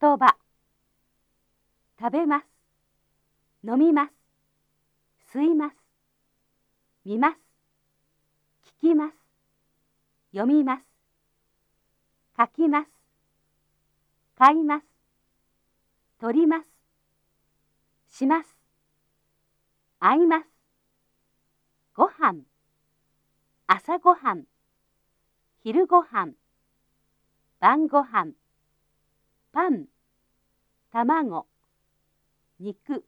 言葉。食べます。飲みます。吸います。見ます。聞きます。読みます。書きます。買います。取ります。します。会います。ご飯。朝ごはん昼ごはん晩ごはんパン卵肉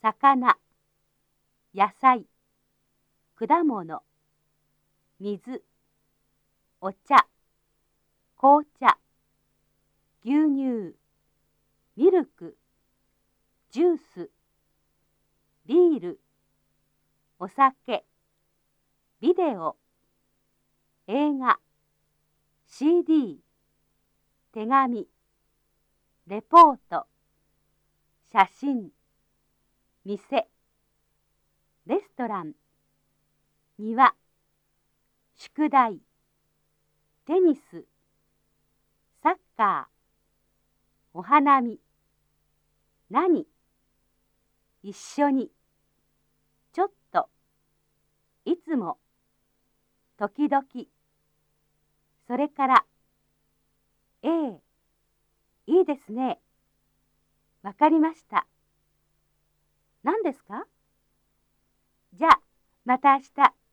魚野菜果物水お茶紅茶牛乳ミルクジュースビールお酒ビデオ映画 CD 手紙。レポート。写真。店。レストラン。庭。宿題。テニス。サッカー。お花見。何？一緒に。ちょっと。いつも。時々。それから。ええいいですね。わかりました。何ですか？じゃあまた明日。